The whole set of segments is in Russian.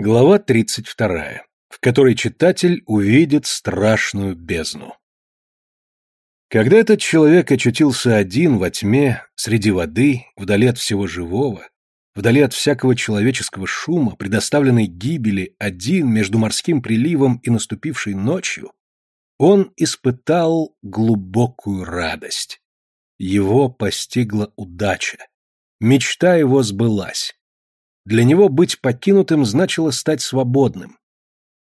Глава 32, в которой читатель увидит страшную бездну. Когда этот человек очутился один во тьме, среди воды, вдали от всего живого, вдали от всякого человеческого шума, предоставленной гибели, один между морским приливом и наступившей ночью, он испытал глубокую радость. Его постигла удача. Мечта его сбылась. Для него быть покинутым значило стать свободным.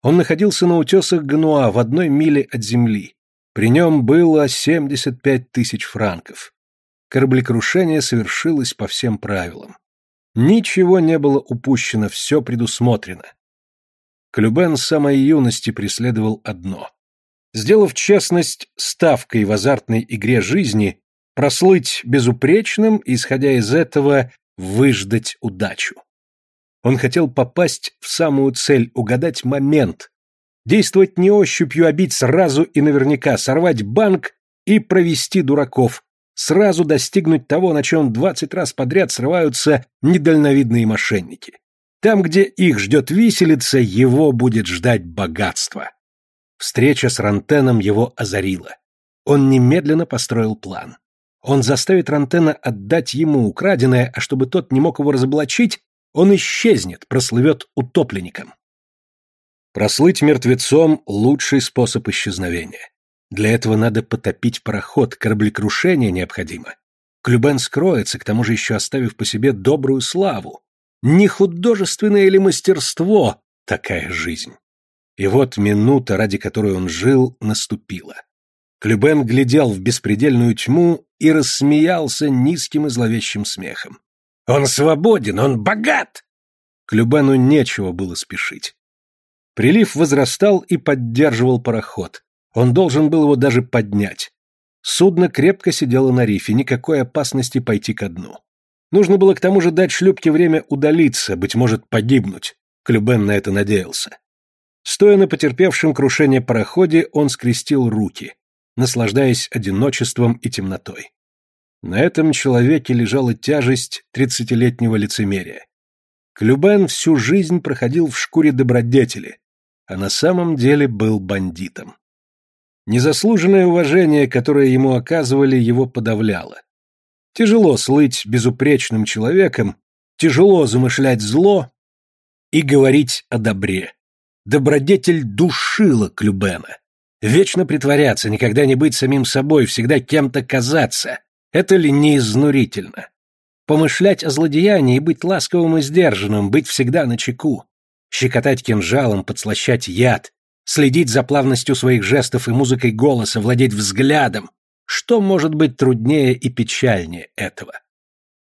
Он находился на утесах Гнуа в одной миле от земли. При нем было 75 тысяч франков. Кораблекрушение совершилось по всем правилам. Ничего не было упущено, все предусмотрено. Клюбен с самой юности преследовал одно. Сделав честность ставкой в азартной игре жизни, прослыть безупречным и, исходя из этого, выждать удачу. Он хотел попасть в самую цель, угадать момент. Действовать не ощупью, а бить сразу и наверняка, сорвать банк и провести дураков. Сразу достигнуть того, на чем двадцать раз подряд срываются недальновидные мошенники. Там, где их ждет виселица, его будет ждать богатство. Встреча с Рантеном его озарила. Он немедленно построил план. Он заставит Рантена отдать ему украденное, а чтобы тот не мог его разоблачить, он исчезнет, прослывет утопленником. Прослыть мертвецом – лучший способ исчезновения. Для этого надо потопить пароход, кораблекрушение необходимо. Клюбен скроется, к тому же еще оставив по себе добрую славу. Не художественное ли мастерство такая жизнь? И вот минута, ради которой он жил, наступила. Клюбен глядел в беспредельную тьму и рассмеялся низким и зловещим смехом. Он свободен, он богат!» К Любену нечего было спешить. Прилив возрастал и поддерживал пароход. Он должен был его даже поднять. Судно крепко сидело на рифе, никакой опасности пойти ко дну. Нужно было к тому же дать шлюпке время удалиться, быть может, погибнуть. Клюбен на это надеялся. Стоя на потерпевшем крушение пароходе, он скрестил руки, наслаждаясь одиночеством и темнотой. На этом человеке лежала тяжесть тридцатилетнего лицемерия. Клюбен всю жизнь проходил в шкуре добродетели, а на самом деле был бандитом. Незаслуженное уважение, которое ему оказывали, его подавляло. Тяжело слыть безупречным человеком, тяжело замышлять зло и говорить о добре. Добродетель душила Клюбена. Вечно притворяться, никогда не быть самим собой, всегда кем-то казаться, это ли не изнурительно? Помышлять о злодеянии и быть ласковым и сдержанным, быть всегда на чеку, щекотать кинжалом, подслащать яд, следить за плавностью своих жестов и музыкой голоса, владеть взглядом. Что может быть труднее и печальнее этого?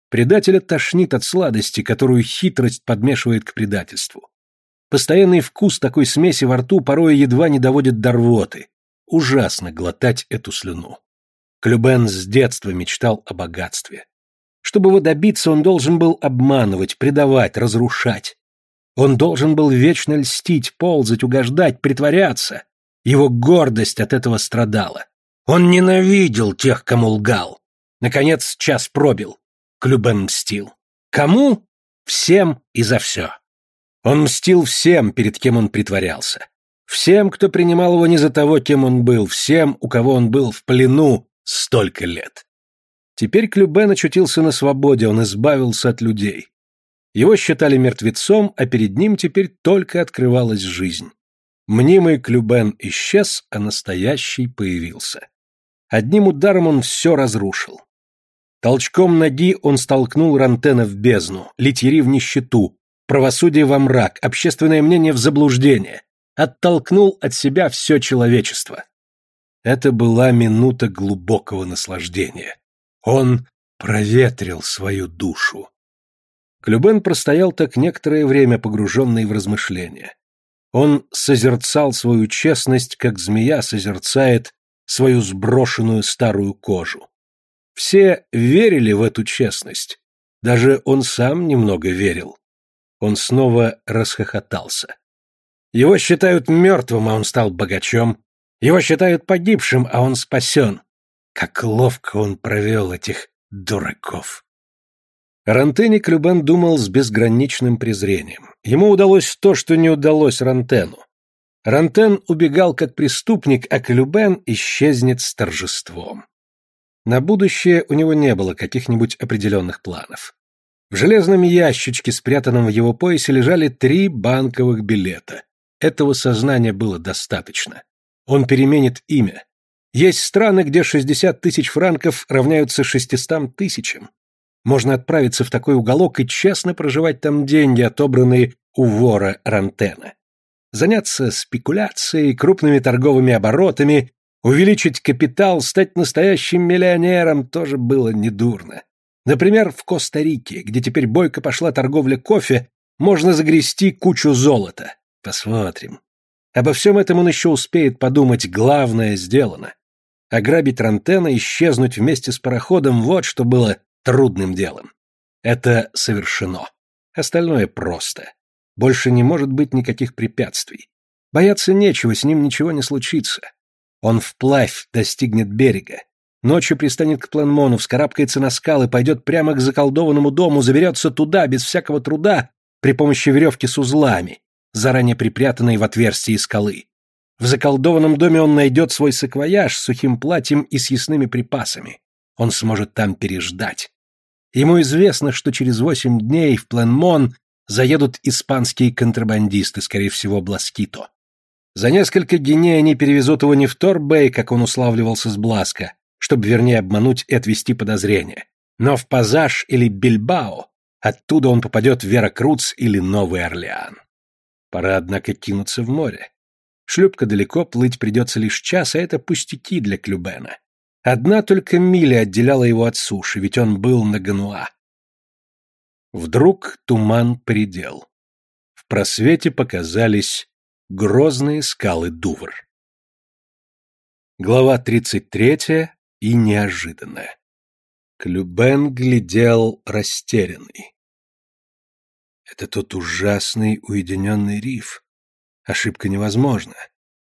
Предателя тошнит от сладости, которую хитрость подмешивает к предательству. Постоянный вкус такой смеси во рту порой едва не доводит до рвоты. Ужасно глотать эту слюну. Клюбен с детства мечтал о богатстве. Чтобы его добиться, он должен был обманывать, предавать, разрушать. Он должен был вечно льстить, ползать, угождать, притворяться. Его гордость от этого страдала. Он ненавидел тех, кому лгал. Наконец, час пробил. Клюбен мстил. Кому? Всем и за все. Он мстил всем, перед кем он притворялся. Всем, кто принимал его не за того, кем он был, всем, у кого он был в плену, Столько лет. Теперь Клюбен очутился на свободе, он избавился от людей. Его считали мертвецом, а перед ним теперь только открывалась жизнь. Мнимый Клюбен исчез, а настоящий появился. Одним ударом он все разрушил. Толчком ноги он столкнул Рантена в бездну, Литьери в нищету, правосудие во мрак, общественное мнение в заблуждение, оттолкнул от себя все человечество. Это была минута глубокого наслаждения. Он проветрил свою душу. Клюбен простоял так некоторое время, погруженный в размышления. Он созерцал свою честность, как змея созерцает свою сброшенную старую кожу. Все верили в эту честность. Даже он сам немного верил. Он снова расхохотался. Его считают мертвым, а он стал богачом. Его считают погибшим, а он спасен. Как ловко он провел этих дураков. Рантеник Любен думал с безграничным презрением. ему удалось то, что не удалось Рантену. Рантен убегал как преступник, а Клюбен исчезнет с торжеством. На будущее у него не было каких-нибудь определенных планов. В железном ящичке, спрятанном в его поясе, лежали три банковых билета. Этого сознания было достаточно. Он переменит имя. Есть страны, где 60 тысяч франков равняются 600 тысячам. Можно отправиться в такой уголок и честно проживать там деньги, отобранные у вора Рантена. Заняться спекуляцией, крупными торговыми оборотами, увеличить капитал, стать настоящим миллионером тоже было недурно. Например, в Коста-Рике, где теперь бойко пошла торговля кофе, можно загрести кучу золота. Посмотрим. Обо всем этом он еще успеет подумать, главное сделано. Ограбить Рантена, исчезнуть вместе с пароходом, вот что было трудным делом. Это совершено. Остальное просто. Больше не может быть никаких препятствий. Бояться нечего, с ним ничего не случится. Он вплавь достигнет берега. Ночью пристанет к Пленмону, вскарабкается на скалы, пойдет прямо к заколдованному дому, заберется туда, без всякого труда, при помощи веревки с узлами, заранее припрятанной в отверстии скалы. В заколдованном доме он найдет свой саквояж с сухим платьем и съестными припасами. Он сможет там переждать. Ему известно, что через восемь дней в Пленмон заедут испанские контрабандисты, скорее всего, Бласкито. За несколько геней они перевезут его не в Торбей, как он уславливался с Бласка, чтобы вернее обмануть и отвести подозрения, но в Пазаж или Бильбао, оттуда он попадет в Веракруц или Новый Орлеан. Пора, однако, кинуться в море. Шлюпка далеко, плыть придется лишь час, а это пустяки для Клюбена. Одна только миля отделяла его от суши, ведь он был на Гануа. Вдруг туман предел. В просвете показались грозные скалы Дувр. Глава 33 и неожиданная. Клюбен глядел растерянный. Это тот ужасный уединенный риф. Ошибка невозможна.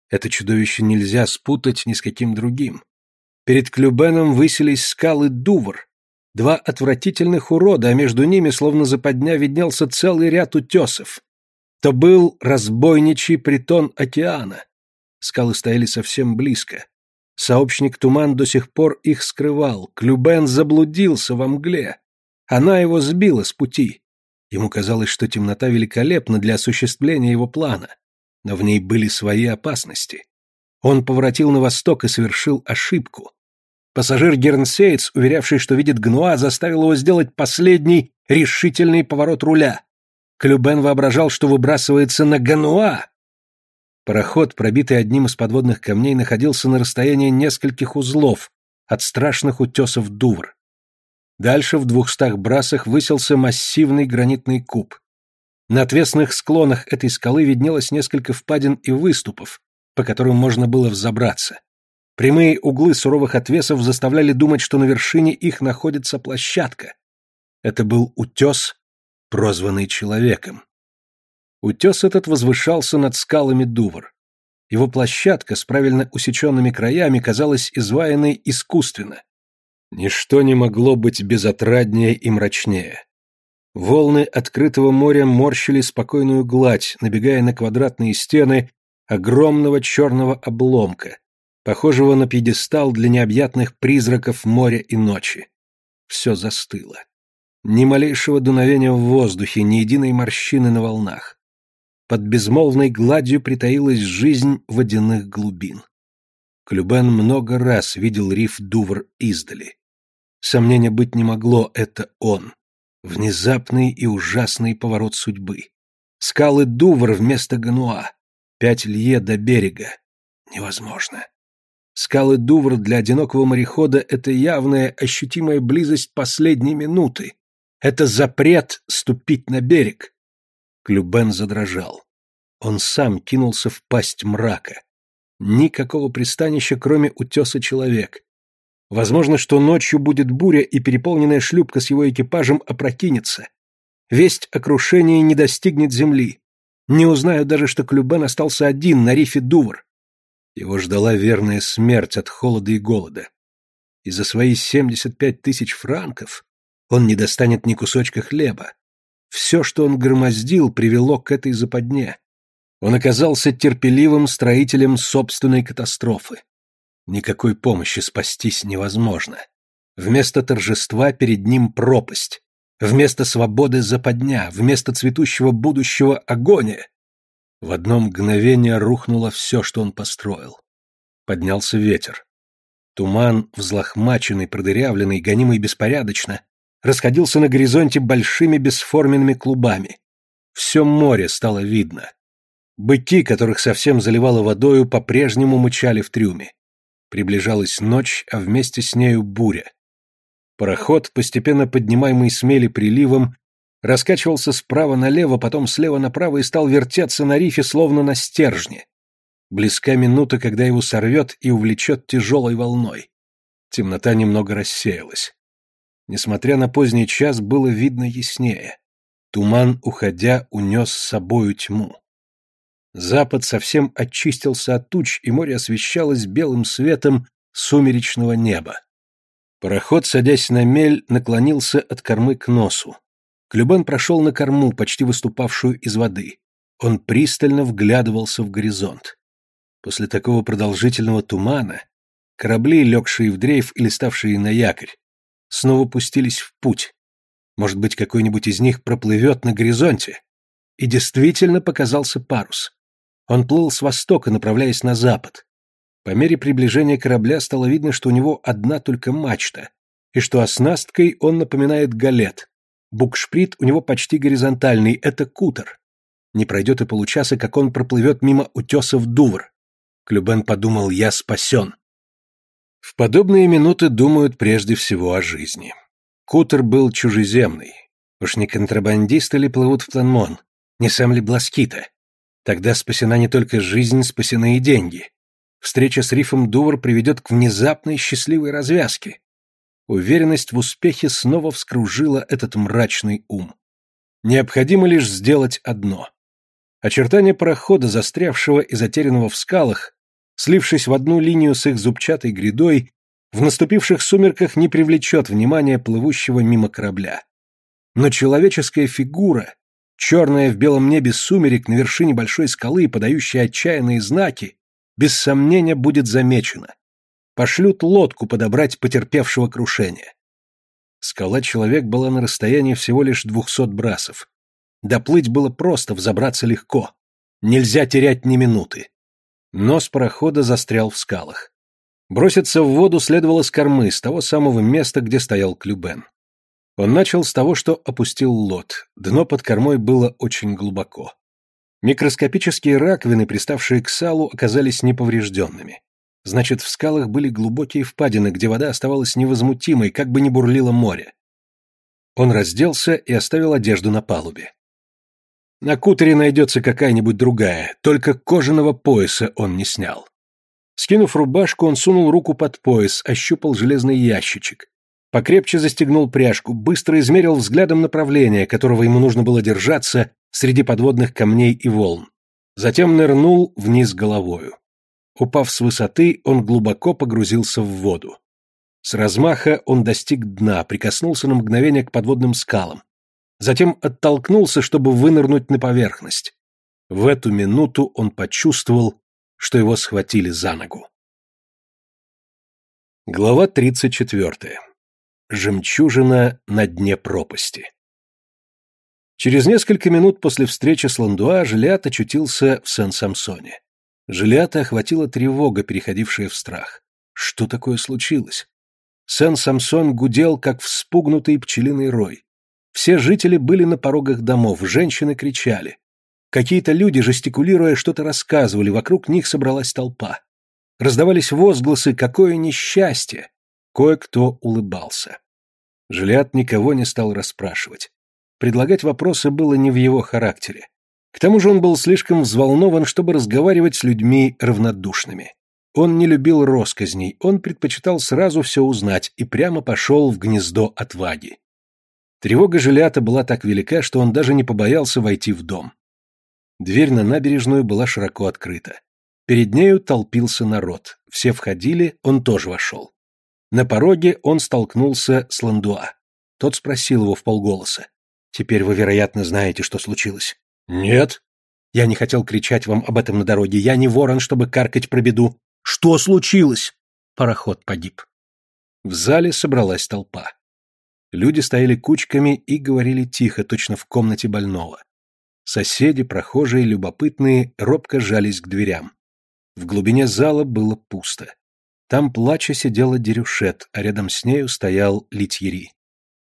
Это чудовище нельзя спутать ни с каким другим. Перед Клюбеном высились скалы Дувр, два отвратительных урода, а между ними, словно западня, виднелся целый ряд утесов. То был разбойничий притон океана. Скалы стояли совсем близко. Сообщник Туман до сих пор их скрывал. Клюбен заблудился во мгле. Она его сбила с пути. Ему казалось, что темнота великолепна для осуществления его плана. Но в ней были свои опасности. Он поворотил на восток и совершил ошибку. Пассажир Гернсейц, уверявший, что видит Гнуа, заставил его сделать последний решительный поворот руля. Клюбен воображал, что выбрасывается на Гануа. Пароход, пробитый одним из подводных камней, находился на расстоянии нескольких узлов от страшных утесов Дувр. Дальше в двухстах брасах высился массивный гранитный куб. На отвесных склонах этой скалы виднелось несколько впадин и выступов, по которым можно было взобраться. Прямые углы суровых отвесов заставляли думать, что на вершине их находится площадка. Это был утес, прозванный человеком. Утес этот возвышался над скалами Дувр. Его площадка с правильно усеченными краями казалась изваянной искусственно. Ничто не могло быть безотраднее и мрачнее. Волны открытого моря морщили спокойную гладь, набегая на квадратные стены огромного черного обломка, похожего на пьедестал для необъятных призраков моря и ночи. Все застыло. Ни малейшего дуновения в воздухе, ни единой морщины на волнах. Под безмолвной гладью притаилась жизнь водяных глубин. Клюбен много раз видел риф Дувр издали. Сомнения быть не могло, это он. Внезапный и ужасный поворот судьбы. Скалы Дувр вместо Гануа. Пять лье до берега. Невозможно. Скалы Дувр для одинокого морехода — это явная, ощутимая близость последней минуты. Это запрет ступить на берег. Клюбен задрожал. Он сам кинулся в пасть мрака. Никакого пристанища, кроме утеса человек. Возможно, что ночью будет буря, и переполненная шлюпка с его экипажем опрокинется. Весть о крушении не достигнет земли. Не узнаю даже, что Клюбен остался один на рифе Дувр. Его ждала верная смерть от холода и голода. И за свои семьдесят пять тысяч франков он не достанет ни кусочка хлеба. Все, что он громоздил, привело к этой западне. Он оказался терпеливым строителем собственной катастрофы. Никакой помощи спастись невозможно. Вместо торжества перед ним пропасть. Вместо свободы западня, вместо цветущего будущего агония. В одно мгновение рухнуло все, что он построил. Поднялся ветер. Туман, взлохмаченный, продырявленный, гонимый беспорядочно, расходился на горизонте большими бесформенными клубами. Все море стало видно. Быки, которых совсем заливало водою, по-прежнему мычали в трюме. Приближалась ночь, а вместе с нею буря. Пароход, постепенно поднимаемый смели приливом, раскачивался справа налево, потом слева направо и стал вертеться на рифе, словно на стержне. Близка минута, когда его сорвет и увлечет тяжелой волной. Темнота немного рассеялась. Несмотря на поздний час, было видно яснее. Туман, уходя, унес с собою тьму. Запад совсем очистился от туч, и море освещалось белым светом сумеречного неба. Пароход, садясь на мель, наклонился от кормы к носу. Клюбан прошел на корму, почти выступавшую из воды. Он пристально вглядывался в горизонт. После такого продолжительного тумана корабли, легшие в дрейф или ставшие на якорь, снова пустились в путь. Может быть, какой-нибудь из них проплывет на горизонте. И действительно показался парус. Он плыл с востока, направляясь на запад. По мере приближения корабля стало видно, что у него одна только мачта, и что оснасткой он напоминает галет. Букшприт у него почти горизонтальный, это кутер. Не пройдет и получаса, как он проплывет мимо утесов Дувр. Клюбен подумал, я спасен. В подобные минуты думают прежде всего о жизни. Кутер был чужеземный. Уж не контрабандисты ли плывут в Тlanмон? Не сам ли Бласкита? Тогда спасена не только жизнь, спасены и деньги. Встреча с Рифом Дувр приведет к внезапной счастливой развязке. Уверенность в успехе снова вскружила этот мрачный ум. Необходимо лишь сделать одно. Очертания парохода, застрявшего и затерянного в скалах, слившись в одну линию с их зубчатой грядой, в наступивших сумерках не привлечет внимания плывущего мимо корабля. Но человеческая фигура, черная в белом небе сумерек на вершине большой скалы, подающая отчаянные знаки, без сомнения будет замечена. Пошлют лодку подобрать потерпевшего крушение. Скала-человек была на расстоянии всего лишь двухсот брасов. Доплыть было просто, взобраться легко. Нельзя терять ни минуты. Нос парохода застрял в скалах. Броситься в воду следовало с кормы, с того самого места, где стоял Клюбен. Он начал с того, что опустил лот. Дно под кормой было очень глубоко. Микроскопические раковины, приставшие к салу, оказались неповрежденными. Значит, в скалах были глубокие впадины, где вода оставалась невозмутимой, как бы ни бурлило море. Он разделся и оставил одежду на палубе. На кутере найдется какая-нибудь другая, только кожаного пояса он не снял. Скинув рубашку, он сунул руку под пояс, ощупал железный ящичек. Покрепче застегнул пряжку, быстро измерил взглядом направление, которого ему нужно было держаться среди подводных камней и волн. Затем нырнул вниз головою. Упав с высоты, он глубоко погрузился в воду. С размаха он достиг дна, прикоснулся на мгновение к подводным скалам затем оттолкнулся, чтобы вынырнуть на поверхность. В эту минуту он почувствовал, что его схватили за ногу. Глава 34. Жемчужина на дне пропасти. Через несколько минут после встречи с Ландуа Жилят очутился в Сен-Самсоне. Жилята охватила тревога, переходившая в страх. Что такое случилось? Сен-Самсон гудел, как вспугнутый пчелиный рой. Все жители были на порогах домов, женщины кричали. Какие-то люди, жестикулируя, что-то рассказывали, вокруг них собралась толпа. Раздавались возгласы «Какое несчастье!» Кое-кто улыбался. Жилиат никого не стал расспрашивать. Предлагать вопросы было не в его характере. К тому же он был слишком взволнован, чтобы разговаривать с людьми равнодушными. Он не любил росказней, он предпочитал сразу все узнать и прямо пошел в гнездо отваги. Тревога Жилята была так велика, что он даже не побоялся войти в дом. Дверь на набережную была широко открыта. Перед нею толпился народ. Все входили, он тоже вошел. На пороге он столкнулся с Ландуа. Тот спросил его в полголоса. Теперь вы, вероятно, знаете, что случилось. Нет. Я не хотел кричать вам об этом на дороге. Я не ворон, чтобы каркать про беду. Что случилось? Пароход погиб. В зале собралась толпа. Люди стояли кучками и говорили тихо, точно в комнате больного. Соседи, прохожие, любопытные, робко жались к дверям. В глубине зала было пусто. Там плача сидела Дерюшет, а рядом с нею стоял Литьери.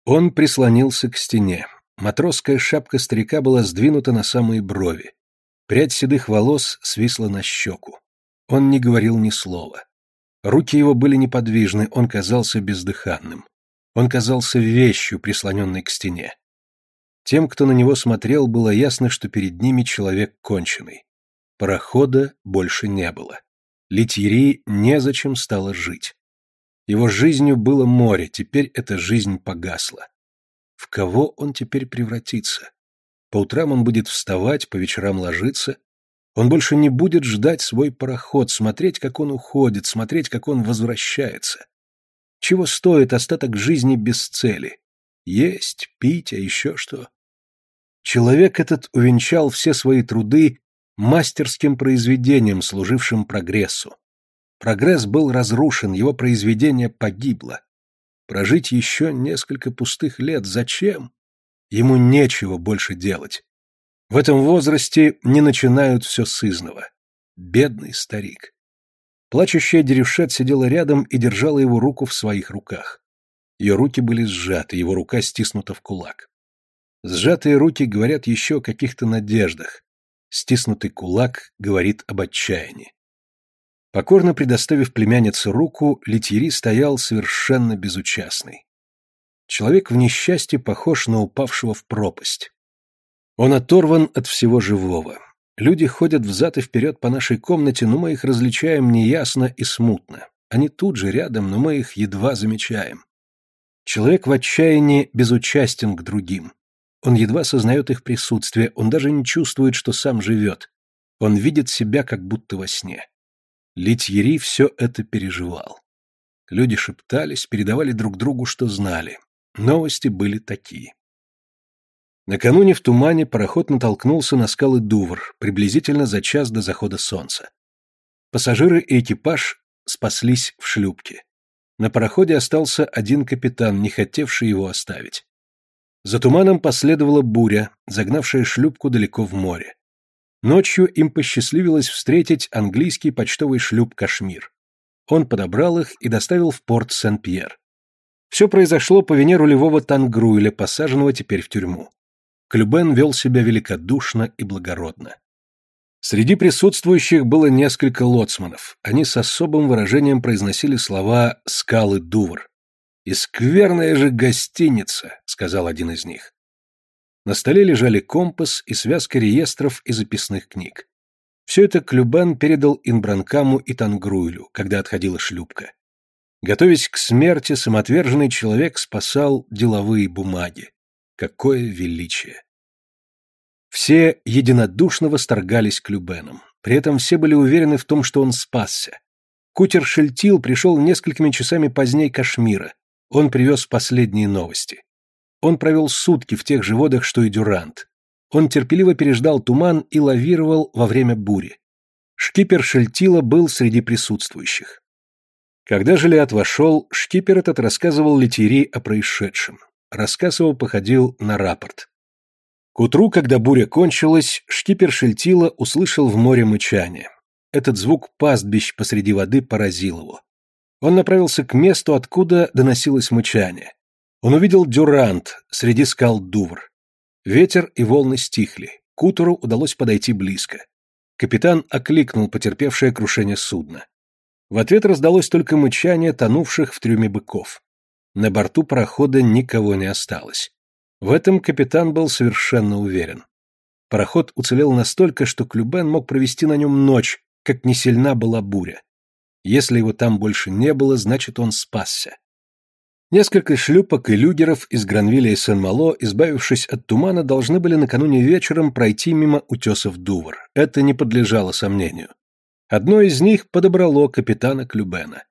Он прислонился к стене. Матросская шапка старика была сдвинута на самые брови. Прядь седых волос свисла на щеку. Он не говорил ни слова. Руки его были неподвижны, он казался бездыханным. Он казался вещью, прислоненной к стене. Тем, кто на него смотрел, было ясно, что перед ними человек конченый. Парохода больше не было. Литьери незачем стало жить. Его жизнью было море, теперь эта жизнь погасла. В кого он теперь превратится? По утрам он будет вставать, по вечерам ложиться. Он больше не будет ждать свой пароход, смотреть, как он уходит, смотреть, как он возвращается. Чего стоит остаток жизни без цели? Есть, пить, а еще что? Человек этот увенчал все свои труды мастерским произведением, служившим прогрессу. Прогресс был разрушен, его произведение погибло. Прожить еще несколько пустых лет зачем? Ему нечего больше делать. В этом возрасте не начинают все с. Бедный старик. Плачущая Дерюшет сидела рядом и держала его руку в своих руках. Ее руки были сжаты, его рука стиснута в кулак. Сжатые руки говорят еще о каких-то надеждах. Стиснутый кулак говорит об отчаянии. Покорно предоставив племяннице руку, Литьери стоял совершенно безучастный. Человек в несчастье похож на упавшего в пропасть. Он оторван от всего живого. Люди ходят взад и вперед по нашей комнате, но мы их различаем неясно и смутно. Они тут же рядом, но мы их едва замечаем. Человек в отчаянии безучастен к другим. Он едва сознает их присутствие, он даже не чувствует, что сам живет. Он видит себя как будто во сне. Литьери все это переживал. Люди шептались, передавали друг другу, что знали. Новости были такие. Накануне в тумане пароход натолкнулся на скалы Дувр, приблизительно за час до захода солнца. Пассажиры и экипаж спаслись в шлюпке. На пароходе остался один капитан, не хотевший его оставить. За туманом последовала буря, загнавшая шлюпку далеко в море. Ночью им посчастливилось встретить английский почтовый шлюп «Кашмир». Он подобрал их и доставил в порт Сен-Пьер. Все произошло по вине рулевого Тангруэля, посаженного теперь в тюрьму. Клюбен вел себя великодушно и благородно. Среди присутствующих было несколько лоцманов. Они с особым выражением произносили слова «скалы Дувр». «И скверная же гостиница», — сказал один из них. На столе лежали компас и связка реестров и записных книг. Все это Клюбан передал Инбранкаму и Тангруйлю, когда отходила шлюпка. Готовясь к смерти, самоотверженный человек спасал деловые бумаги. Какое величие! Все единодушно восторгались Клюбеном. При этом все были уверены в том, что он спасся. Кутер Шельтил пришел несколькими часами позднее Кашмира. Он привез последние новости. Он провел сутки в тех же водах, что и Дюрант. Он терпеливо переждал туман и лавировал во время бури. Шкипер Шельтила был среди присутствующих. Когда Желиат вошел, шкипер этот рассказывал Летири о происшедшем. Рассказ его походил на рапорт. К утру, когда буря кончилась, шкипер Шельтила услышал в море мычание. Этот звук пастбищ посреди воды поразил его. Он направился к месту, откуда доносилось мычание. Он увидел Дюрант среди скал Дувр. Ветер и волны стихли. Кутеру удалось подойти близко. Капитан окликнул потерпевшее крушение судна. В ответ раздалось только мычание тонувших в трюме быков. На борту парохода никого не осталось. В этом капитан был совершенно уверен. Пароход уцелел настолько, что Клюбен мог провести на нем ночь, как не сильна была буря. Если его там больше не было, значит он спасся. Несколько шлюпок и люгеров из Гранвилля и Сен-Мало, избавившись от тумана, должны были накануне вечером пройти мимо утесов Дувр. Это не подлежало сомнению. Одно из них подобрало капитана Клюбена.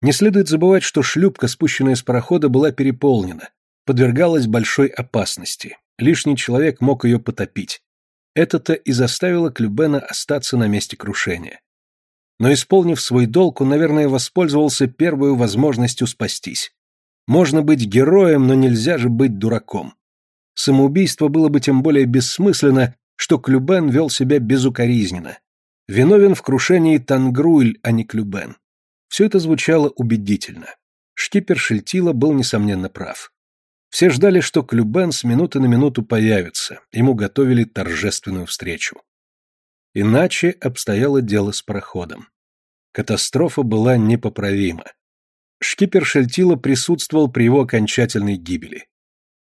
Не следует забывать, что шлюпка, спущенная с парохода, была переполнена, подвергалась большой опасности. лишний человек мог ее потопить. Это-то и заставило Клюбена остаться на месте крушения. Но исполнив свой долг, он, наверное, воспользовался первой возможностью спастись. Можно быть героем, но нельзя же быть дураком. Самоубийство было бы тем более бессмысленно, что Клюбен вел себя безукоризненно. Виновен в крушении Тангруйль, а не Клюбен. Все это звучало убедительно. Шкипер Шельтила был, несомненно, прав. Все ждали, что Клюбен с минуты на минуту появится, ему готовили торжественную встречу. Иначе обстояло дело с пароходом. Катастрофа была непоправима. Шкипер Шельтила присутствовал при его окончательной гибели.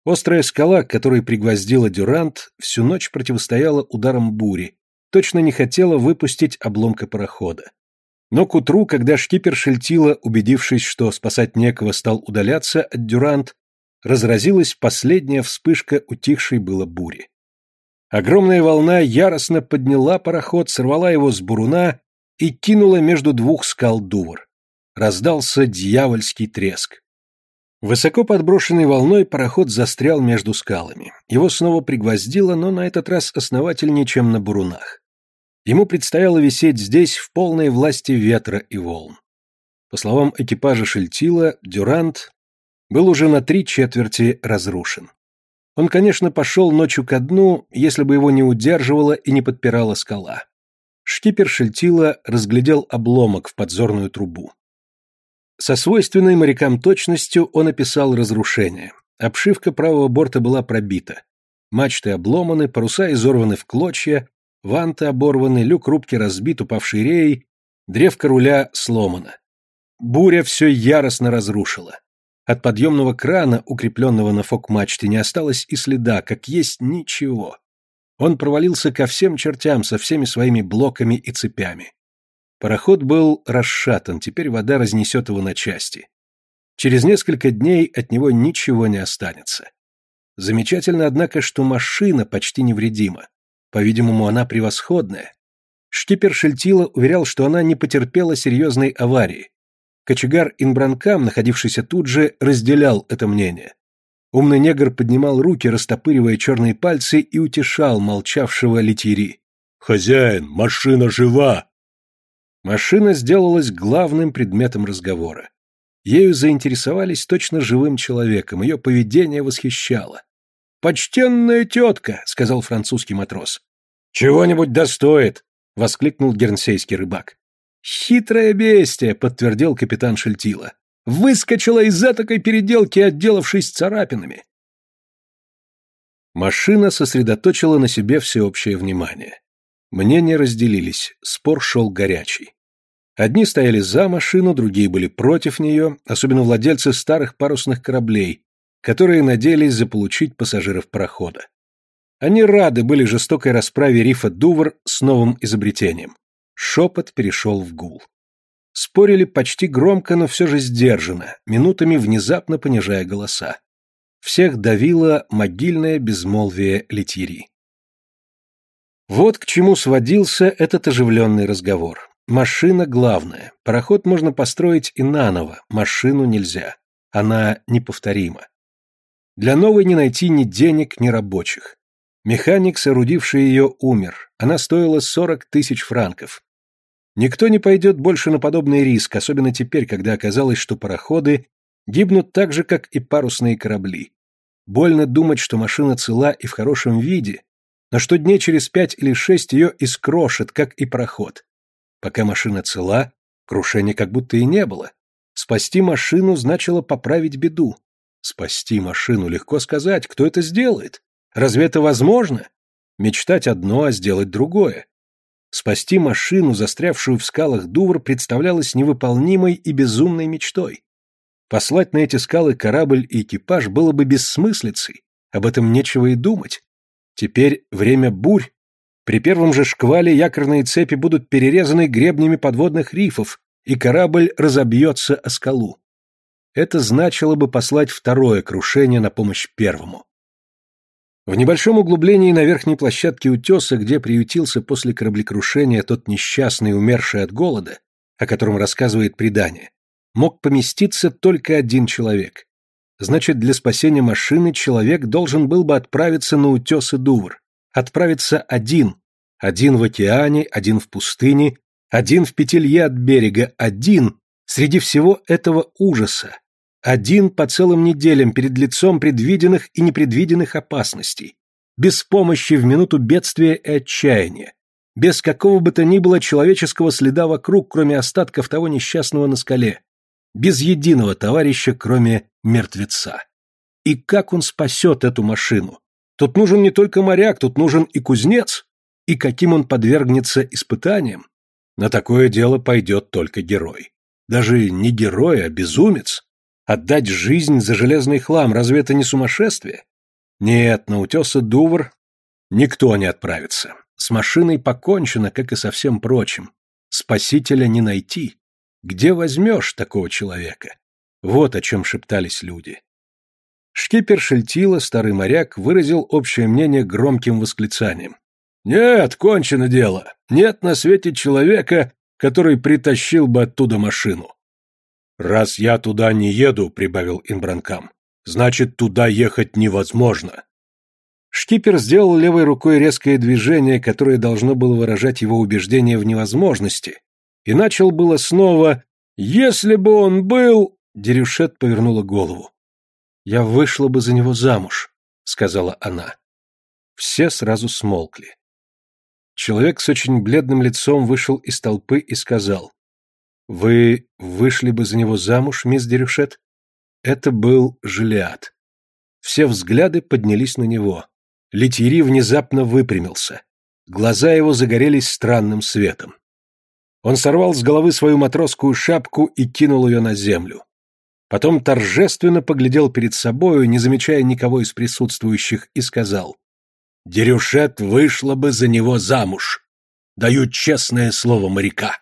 Острая скала, к которой пригвоздила Дюрант, всю ночь противостояла ударам бури, точно не хотела выпустить обломка парохода. Но к утру, когда шкипер Шельтила, убедившись, что спасать некого, стал удаляться от Дюрант, разразилась последняя вспышка утихшей было бури. Огромная волна яростно подняла пароход, сорвала его с буруна и кинула между двух скал Дувр. Раздался дьявольский треск. Высоко подброшенной волной пароход застрял между скалами. Его снова пригвоздило, но на этот раз основательнее, чем на бурунах. Ему предстояло висеть здесь в полной власти ветра и волн. По словам экипажа Шельтила, Дюрант был уже на три четверти разрушен. Он, конечно, пошел ночью ко дну, если бы его не удерживала и не подпирала скала. Шкипер Шельтила разглядел обломок в подзорную трубу. Со свойственной морякам точностью он описал разрушение. Обшивка правого борта была пробита. Мачты обломаны, паруса изорваны в клочья, ванты оборваны, люк рубки разбит упавшей реей, древко руля сломано. Буря все яростно разрушила. От подъемного крана, укрепленного на фок-мачте, не осталось и следа, как есть ничего. Он провалился ко всем чертям со всеми своими блоками и цепями. Пароход был расшатан, теперь вода разнесет его на части. Через несколько дней от него ничего не останется. Замечательно, однако, что машина почти невредима. По-видимому, она превосходная. Шкипер Шельтила уверял, что она не потерпела серьезной аварии. Кочегар Инбранкам, находившийся тут же, разделял это мнение. Умный негр поднимал руки, растопыривая черные пальцы, и утешал молчавшего Литьери. «Хозяин, машина жива! Машина сделалась главным предметом разговора. Ею заинтересовались точно живым человеком, ее поведение восхищало. «Почтенная тетка», — сказал французский матрос. «Чего-нибудь достоит», — воскликнул гернсейский рыбак. «Хитрое бестия», — подтвердил капитан Шельтила. «Выскочила из этакой переделки, отделавшись царапинами». Машина сосредоточила на себе всеобщее внимание. Мнения разделились, спор шел горячий. Одни стояли за машину, другие были против нее, особенно владельцы старых парусных кораблей, которые надеялись заполучить пассажиров парохода. Они рады были жестокой расправе рифа Дувр с новым изобретением. Шепот перешел в гул. Спорили почти громко, но все же сдержанно, минутами внезапно понижая голоса. Всех давило могильное безмолвие Летьери. Вот к чему сводился этот оживленный разговор. Машина главная. Пароход можно построить и наново, машину нельзя. Она неповторима. Для новой не найти ни денег, ни рабочих. Механик, соорудивший ее, умер. Она стоила 40 тысяч франков. Никто не пойдет больше на подобный риск, особенно теперь, когда оказалось, что пароходы гибнут так же, как и парусные корабли. Больно думать, что машина цела и в хорошем виде, но что дней через пять или шесть ее искрошит, как и пароход. Пока машина цела, крушения как будто и не было. Спасти машину значило поправить беду. Спасти машину легко сказать, кто это сделает? Разве это возможно? Мечтать одно, а сделать другое. Спасти машину, застрявшую в скалах Дувр, представлялось невыполнимой и безумной мечтой. Послать на эти скалы корабль и экипаж было бы бессмыслицей, об этом нечего и думать. Теперь время бурь, при первом же шквале якорные цепи будут перерезаны гребнями подводных рифов, и корабль разобьется о скалу. Это значило бы послать второе крушение на помощь первому. В небольшом углублении на верхней площадке утеса, где приютился после кораблекрушения тот несчастный, умерший от голода, о котором рассказывает предание, мог поместиться только один человек. значит, для спасения машины человек должен был бы отправиться на утесы Дувр. Отправиться один. Один в океане, один в пустыне, один в петелье от берега, один среди всего этого ужаса. Один по целым неделям перед лицом предвиденных и непредвиденных опасностей. Без помощи в минуту бедствия и отчаяния. Без какого бы то ни было человеческого следа вокруг, кроме остатков того несчастного на скале без единого товарища, кроме мертвеца. И как он спасет эту машину? Тут нужен не только моряк, тут нужен и кузнец. И каким он подвергнется испытаниям? На такое дело пойдет только герой. Даже не герой, а безумец. Отдать жизнь за железный хлам, разве это не сумасшествие? Нет, на утесы Дувр никто не отправится. С машиной покончено, как и со всем прочим. Спасителя не найти. Где возьмешь такого человека? Вот о чем шептались люди. Шкипер Шельтила, старый моряк, выразил общее мнение громким восклицанием. «Нет, кончено дело. Нет на свете человека, который притащил бы оттуда машину». «Раз я туда не еду», — прибавил Имбранкам, — «значит, туда ехать невозможно». Шкипер сделал левой рукой резкое движение, которое должно было выражать его убеждение в невозможности, и начал было снова «Если бы он был...» Дерюшет повернула голову. «Я вышла бы за него замуж», — сказала она. Все сразу смолкли. Человек с очень бледным лицом вышел из толпы и сказал. «Вы вышли бы за него замуж, мисс Дерюшет?» Это был Жилиад. Все взгляды поднялись на него. Летьери внезапно выпрямился. Глаза его загорелись странным светом. Он сорвал с головы свою матросскую шапку и кинул ее на землю. Потом торжественно поглядел перед собою, не замечая никого из присутствующих, и сказал, «Дерюшет вышла бы за него замуж. Даю честное слово моряка».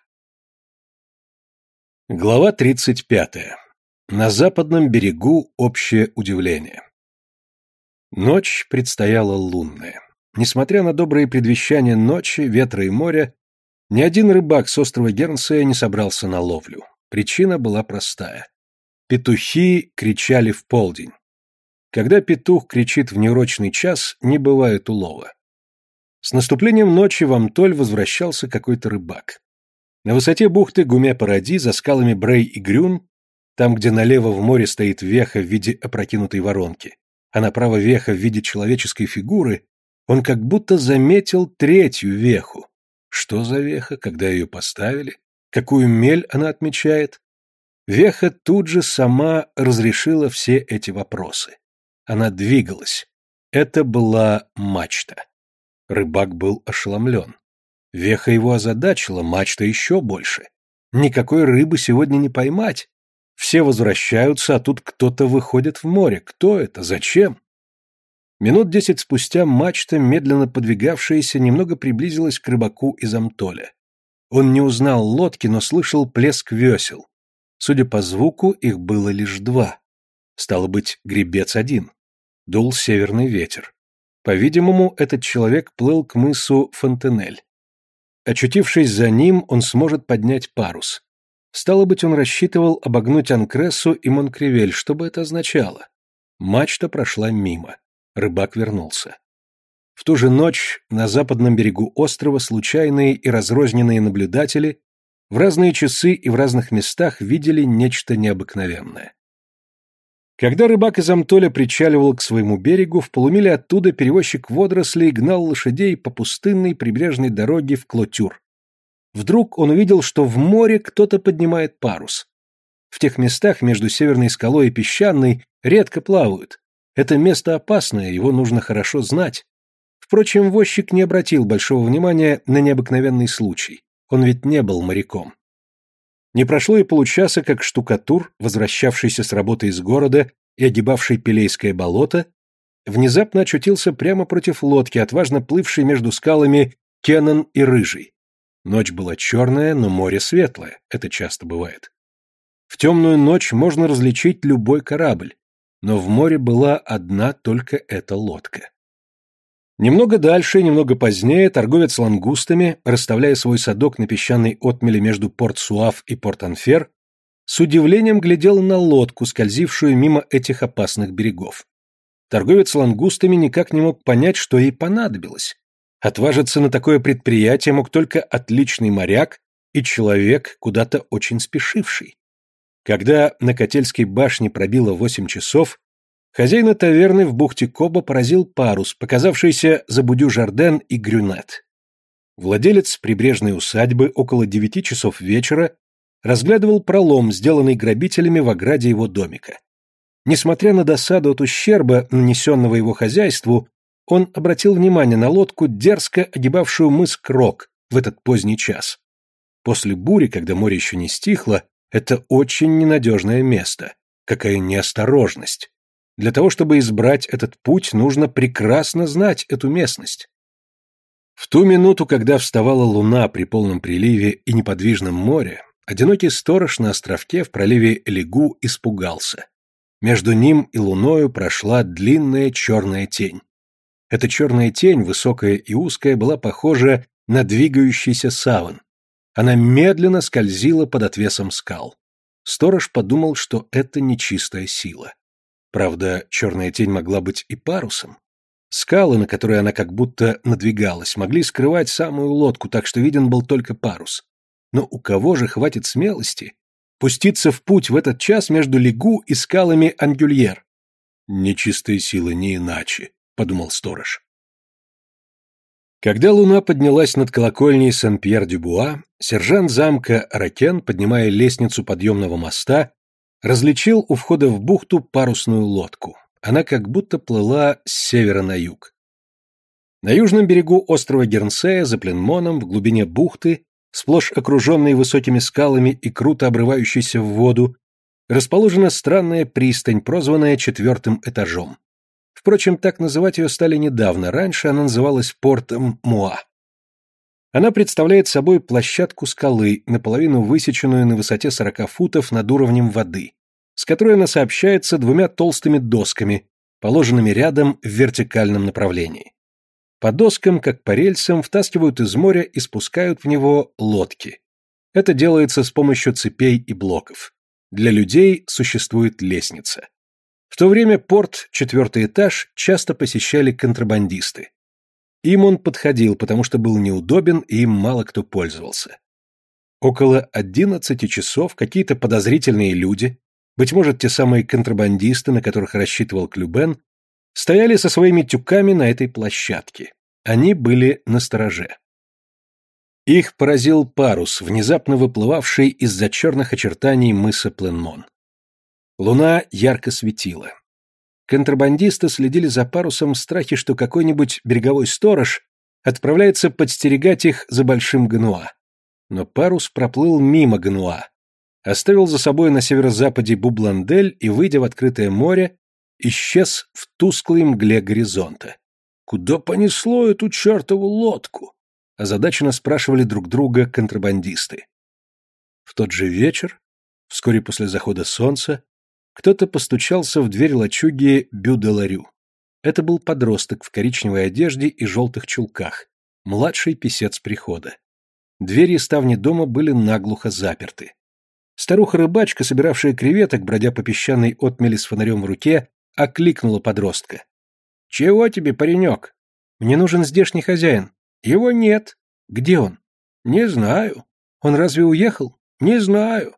Глава 35. На западном берегу общее удивление. Ночь предстояла лунная. Несмотря на добрые предвещания ночи, ветра и моря, ни один рыбак с острова Гернсея не собрался на ловлю. Причина была простая. Петухи кричали в полдень. Когда петух кричит в неурочный час, не бывает улова. С наступлением ночи в Амтоль возвращался какой-то рыбак. На высоте бухты Гуме-Паради, за скалами Брей и Грюн, там, где налево в море стоит веха в виде опрокинутой воронки, а направо веха в виде человеческой фигуры, он как будто заметил третью веху. Что за веха, когда ее поставили? Какую мель она отмечает? Веха тут же сама разрешила все эти вопросы. Она двигалась. Это была мачта. Рыбак был ошеломлен. Веха его озадачила, мачта еще больше. Никакой рыбы сегодня не поймать. Все возвращаются, а тут кто-то выходит в море. Кто это? Зачем? Минут десять спустя мачта, медленно подвигавшаяся, немного приблизилась к рыбаку из Амтоля. Он не узнал лодки, но слышал плеск весел. Судя по звуку, их было лишь два. Стало быть, гребец один. Дул северный ветер. По-видимому, этот человек плыл к мысу Фонтенель. Очутившись за ним, он сможет поднять парус. Стало быть, он рассчитывал обогнуть Анкрессу и Монкривель, что бы это означало. Мачта прошла мимо. Рыбак вернулся. В ту же ночь на западном берегу острова случайные и разрозненные наблюдатели в разные часы и в разных местах видели нечто необыкновенное. Когда рыбак из Амтоля причаливал к своему берегу, в полумиле оттуда перевозчик водорослей гнал лошадей по пустынной прибрежной дороге в Клотюр. Вдруг он увидел, что в море кто-то поднимает парус. В тех местах между северной скалой и песчаной редко плавают, это место опасное, его нужно хорошо знать. Впрочем, возчик не обратил большого внимания на необыкновенный случай. Он ведь не был моряком. Не прошло и получаса, как штукатур, возвращавшийся с работы из города и огибавший Пелейское болото, внезапно очутился прямо против лодки, отважно плывшей между скалами Кеннон и Рыжий. Ночь была черная, но море светлое, это часто бывает. В темную ночь можно различить любой корабль, но в море была одна только эта лодка. Немного дальше, немного позднее, торговец лангустами, расставляя свой садок на песчаной отмеле между Порт-Суав и Порт-Анфер, с удивлением глядел на лодку, скользившую мимо этих опасных берегов. Торговец лангустами никак не мог понять, что ей понадобилось. Отважиться на такое предприятие мог только отличный моряк и человек, куда-то очень спешивший. Когда на Котельской башне пробило восемь часов, хозяина таверны в бухте Коба поразил парус, показавшийся за Будю Жарден и Грюнет. Владелец прибрежной усадьбы около девяти часов вечера разглядывал пролом, сделанный грабителями в ограде его домика. Несмотря на досаду от ущерба, нанесенного его хозяйству, он обратил внимание на лодку, дерзко огибавшую мыс Крок в этот поздний час. После бури, когда море еще не стихло, это очень ненадежное место. Какая неосторожность. Для того, чтобы избрать этот путь, нужно прекрасно знать эту местность. В ту минуту, когда вставала луна при полном приливе и неподвижном море, одинокий сторож на островке в проливе Лигу испугался. Между ним и луною прошла длинная черная тень. Эта черная тень, высокая и узкая, была похожа на двигающийся саван. Она медленно скользила под отвесом скал. Сторож подумал, что это нечистая сила. Правда, черная тень могла быть и парусом. Скалы, на которые она как будто надвигалась, могли скрывать самую лодку, так что виден был только парус. Но у кого же хватит смелости пуститься в путь в этот час между Лигу и скалами Ангюльер? Нечистые силы, не иначе, подумал сторож. Когда луна поднялась над колокольней Сен-Пьер-Дюбуа, сержант замка Ракен, поднимая лестницу подъемного моста, различил у входа в бухту парусную лодку. Она как будто плыла с севера на юг. На южном берегу острова Гернсея, за Пленмоном, в глубине бухты, сплошь окруженной высокими скалами и круто обрывающейся в воду, расположена странная пристань, прозванная четвертым этажом. Впрочем, так называть ее стали недавно, раньше она называлась портом Муа. Она представляет собой площадку скалы, наполовину высеченную на высоте 40 футов над уровнем воды, с которой она сообщается двумя толстыми досками, положенными рядом в вертикальном направлении. По доскам, как по рельсам, втаскивают из моря и спускают в него лодки. Это делается с помощью цепей и блоков. Для людей существует лестница. В то время порт, четвертый этаж, часто посещали контрабандисты. Им он подходил, потому что был неудобен и им мало кто пользовался. Около одиннадцати часов какие-то подозрительные люди, быть может, те самые контрабандисты, на которых рассчитывал Клюбен, стояли со своими тюками на этой площадке. Они были на стороже. Их поразил парус, внезапно выплывавший из-за черных очертаний мыса Пленмон. Луна ярко светила. Контрабандисты следили за парусом в страхе, что какой-нибудь береговой сторож отправляется подстерегать их за Большим Гануа. Но парус проплыл мимо Гануа, оставил за собой на северо-западе Бубландель и, выйдя в открытое море, исчез в тусклой мгле горизонта. «Куда понесло эту чертову лодку?» озадаченно спрашивали друг друга контрабандисты. В тот же вечер, вскоре после захода солнца, кто-то постучался в дверь лачуги Бю-де-Ларю. Это был подросток в коричневой одежде и желтых чулках, младший писец прихода. Двери и ставни дома были наглухо заперты. Старуха-рыбачка, собиравшая креветок, бродя по песчаной отмели с фонарем в руке, окликнула подростка. «Чего тебе, паренек?» «Мне нужен здешний хозяин». «Его нет». «Где он?» «Не знаю». «Он разве уехал?» «Не знаю».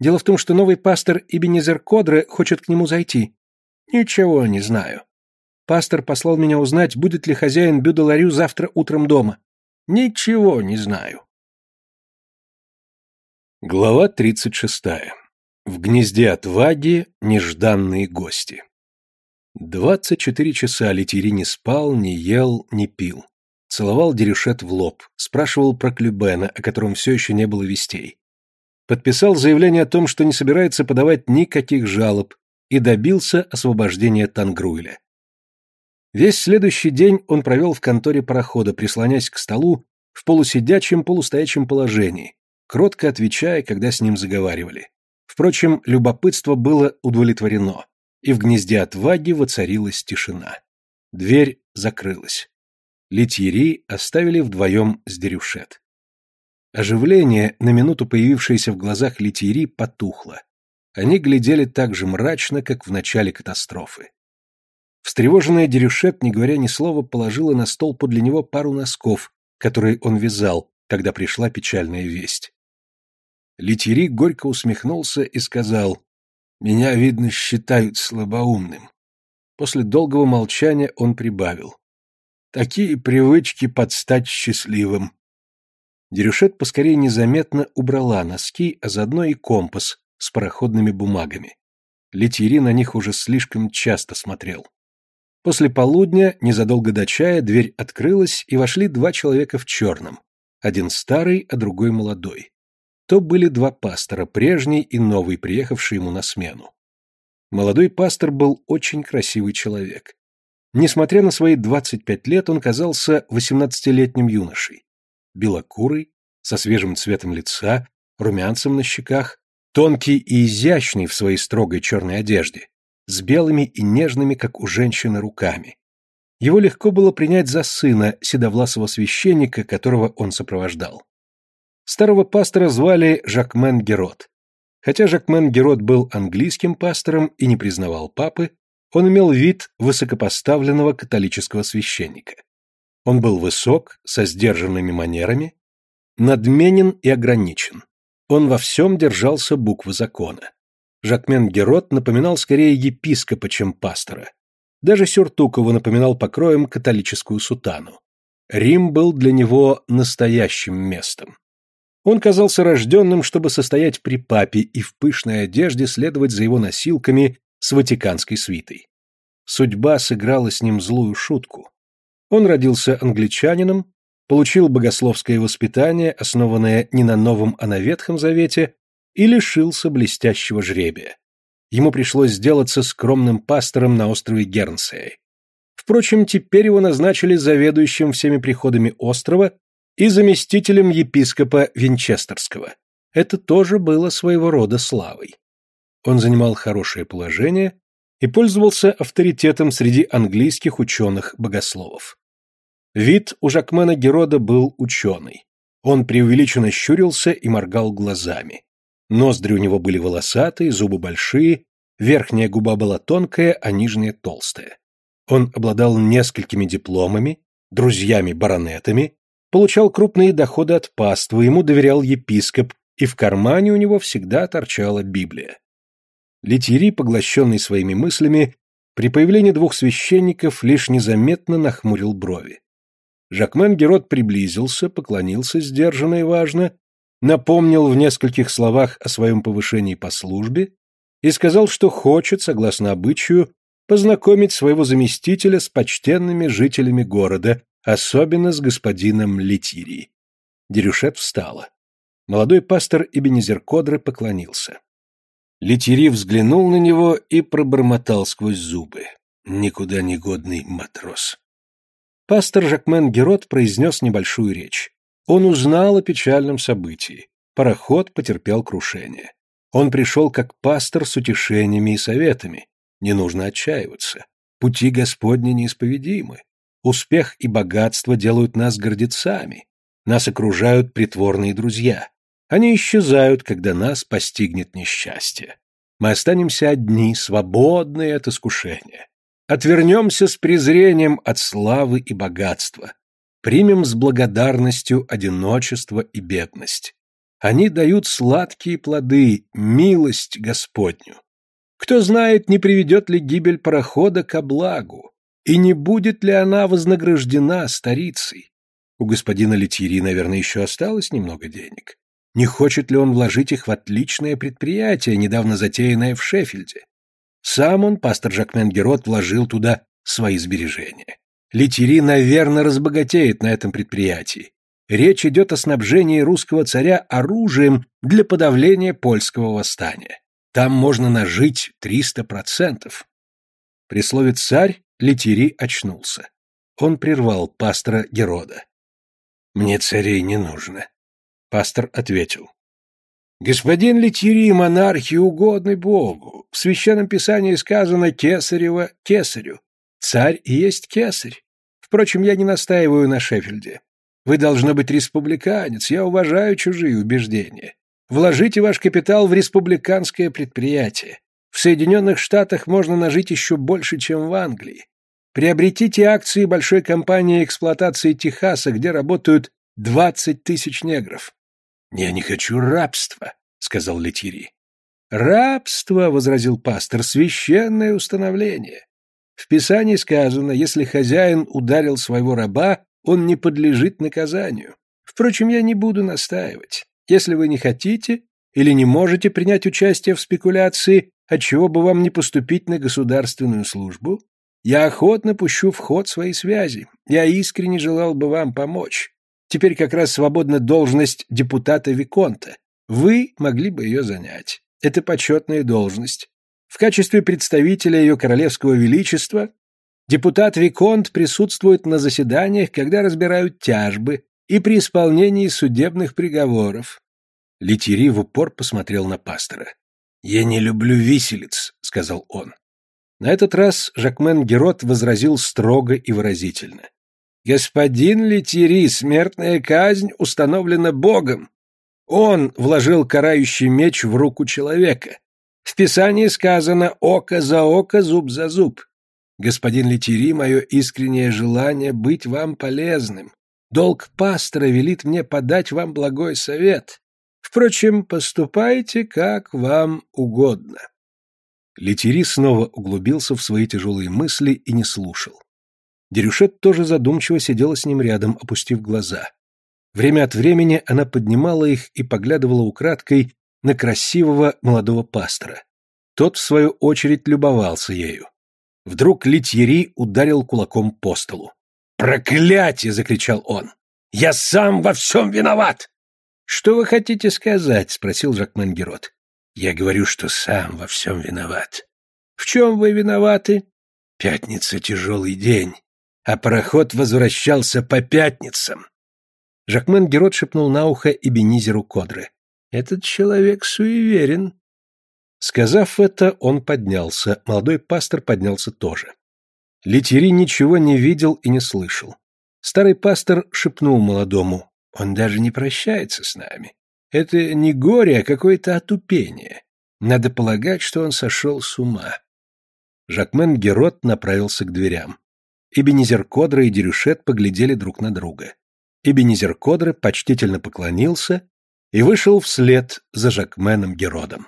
Дело в том, что новый пастор Ибенезер Кодре хочет к нему зайти. Ничего не знаю. Пастор послал меня узнать, будет ли хозяин Бюдаларю завтра утром дома. Ничего не знаю. Глава 36. В гнезде отваги нежданные гости. Двадцать четыре часа Летири не спал, не ел, не пил. Целовал Дерюшет в лоб, спрашивал про Клюбена, о котором все еще не было вестей подписал заявление о том, что не собирается подавать никаких жалоб, и добился освобождения Тангруэля. Весь следующий день он провел в конторе парохода, прислонясь к столу в полусидячем, полустоячем положении, кротко отвечая, когда с ним заговаривали. Впрочем, любопытство было удовлетворено, и в гнезде отваги воцарилась тишина. Дверь закрылась. Литьери оставили вдвоем с Дерюшет. Оживление, на минуту появившееся в глазах Литьери, потухло. Они глядели так же мрачно, как в начале катастрофы. Встревоженная Дерюшет, не говоря ни слова, положила на стол подле него пару носков, которые он вязал, когда пришла печальная весть. Литьери горько усмехнулся и сказал, «Меня, видно, считают слабоумным». После долгого молчания он прибавил, «Такие привычки подстать счастливым». Дерюшет поскорее незаметно убрала носки, а заодно и компас с пароходными бумагами. Литьери на них уже слишком часто смотрел. После полудня, незадолго до чая, дверь открылась, и вошли два человека в черном. Один старый, а другой молодой. То были два пастора, прежний и новый, приехавший ему на смену. Молодой пастор был очень красивый человек. Несмотря на свои 25 лет, он казался 18-летним юношей. Белокурый, со свежим цветом лица, румянцем на щеках, тонкий и изящный в своей строгой черной одежде, с белыми и нежными, как у женщины, руками. Его легко было принять за сына седовласого священника, которого он сопровождал. Старого пастора звали Жакмен Герот. Хотя Жакмен Герот был английским пастором и не признавал папы, он имел вид высокопоставленного католического священника. Он был высок, со сдержанными манерами, надменен и ограничен. Он во всем держался буквы закона. Жакмен Герот напоминал скорее епископа, чем пастора. Даже Сюртукова напоминал покроем католическую сутану. Рим был для него настоящим местом. Он казался рожденным, чтобы состоять при папе и в пышной одежде следовать за его носилками с ватиканской свитой. Судьба сыграла с ним злую шутку. Он родился англичанином, получил богословское воспитание, основанное не на Новом, а на Ветхом Завете, и лишился блестящего жребия. Ему пришлось сделаться скромным пастором на острове Гернсей. Впрочем, теперь его назначили заведующим всеми приходами острова и заместителем епископа Винчестерского. Это тоже было своего рода славой. Он занимал хорошее положение и пользовался авторитетом среди английских ученых-богословов. Вид у Жакмена Герода был ученый. Он преувеличенно щурился и моргал глазами. Ноздри у него были волосатые, зубы большие, верхняя губа была тонкая, а нижняя толстая. Он обладал несколькими дипломами, друзьями-баронетами, получал крупные доходы от паствы, ему доверял епископ, и в кармане у него всегда торчала Библия. Литьери, поглощенный своими мыслями, при появлении двух священников лишь незаметно нахмурил брови. Жакмен Герот приблизился, поклонился сдержанно и важно, напомнил в нескольких словах о своем повышении по службе и сказал, что хочет, согласно обычаю, познакомить своего заместителя с почтенными жителями города, особенно с господином Летирией. Дерюшет встала. Молодой пастор Эбенезер Кодре поклонился. Летири взглянул на него и пробормотал сквозь зубы. Никуда не годный матрос. Пастор Жакмен Герот произнес небольшую речь. Он узнал о печальном событии. Пароход потерпел крушение. Он пришел как пастор с утешениями и советами. Не нужно отчаиваться. Пути Господни неисповедимы. Успех и богатство делают нас гордецами. Нас окружают притворные друзья. Они исчезают, когда нас постигнет несчастье. Мы останемся одни, свободные от искушения. Отвернемся с презрением от славы и богатства примем с благодарностью одиночество и бедность. Они дают сладкие плоды, милость Господню. Кто знает, не приведет ли гибель парохода ко благу, и не будет ли она вознаграждена старицей. У господина Летьери, наверное, еще осталось немного денег. Не хочет ли он вложить их в отличное предприятие, недавно затеянное в Шеффильде? Сам он, пастор Жакмен Герот, вложил туда свои сбережения. Литери, наверное, разбогатеет на этом предприятии. Речь идет о снабжении русского царя оружием для подавления польского восстания. Там можно нажить триста процентов. При слове «царь» Литери очнулся. Он прервал пастора Герода. «Мне царей не нужно», — пастор ответил. «Господин Литери монархии угодный Богу. В Священном Писании сказано «кесарево кесарю». Царь и есть кесарь. Впрочем, я не настаиваю на Шеффильде. Вы должно быть республиканец, я уважаю чужие убеждения. Вложите ваш капитал в республиканское предприятие. В Соединенных Штатах можно нажить еще больше, чем в Англии. Приобретите акции большой компании эксплуатации Техаса, где работают 20 тысяч негров. «Я не хочу рабства», — сказал Летири. «Рабство», — возразил пастор, — «священное установление. В Писании сказано, если хозяин ударил своего раба, он не подлежит наказанию. Впрочем, я не буду настаивать. Если вы не хотите или не можете принять участие в спекуляции, отчего бы вам не поступить на государственную службу, я охотно пущу в ход свои связи. Я искренне желал бы вам помочь. Теперь как раз свободна должность депутата Виконта. Вы могли бы ее занять. Это почетная должность. В качестве представителя ее королевского величества депутат Виконт присутствует на заседаниях, когда разбирают тяжбы и при исполнении судебных приговоров. Летири в упор посмотрел на пастора. «Я не люблю виселиц», — сказал он. На этот раз Жакмен Герот возразил строго и выразительно. «Господин Летири, смертная казнь установлена Богом. Он вложил карающий меч в руку человека. В Писании сказано «око за око, зуб за зуб». Господин Летери, мое искреннее желание быть вам полезным. Долг пастора велит мне подать вам благой совет. Впрочем, поступайте, как вам угодно. Летери снова углубился в свои тяжелые мысли и не слушал. Дерюшет тоже задумчиво сидела с ним рядом, опустив глаза. Время от времени она поднимала их и поглядывала украдкой на красивого молодого пастора. Тот, в свою очередь, любовался ею. Вдруг Литьери ударил кулаком по столу. «Проклятие!» — закричал он. «Я сам во всем виноват!» «Что вы хотите сказать?» — спросил Жакмен Герот. «Я говорю, что сам во всем виноват». «В чем вы виноваты?» «Пятница — тяжелый день, а пароход возвращался по пятницам». Жакмен Герот шепнул на ухо Эбенизеру Кодры. Этот человек суеверен. Сказав это, он поднялся, молодой пастор поднялся тоже. Литери ничего не видел и не слышал. Старый пастор шепнул молодому, он даже не прощается с нами. Это не горе, а какое-то отупение. Надо полагать, что он сошел с ума. Жакмен Герот направился к дверям. Эбенезер Кодра и Дерюшет поглядели друг на друга. Эбенезер Кодра почтительно поклонился и вышел вслед за Жакменом Геродом.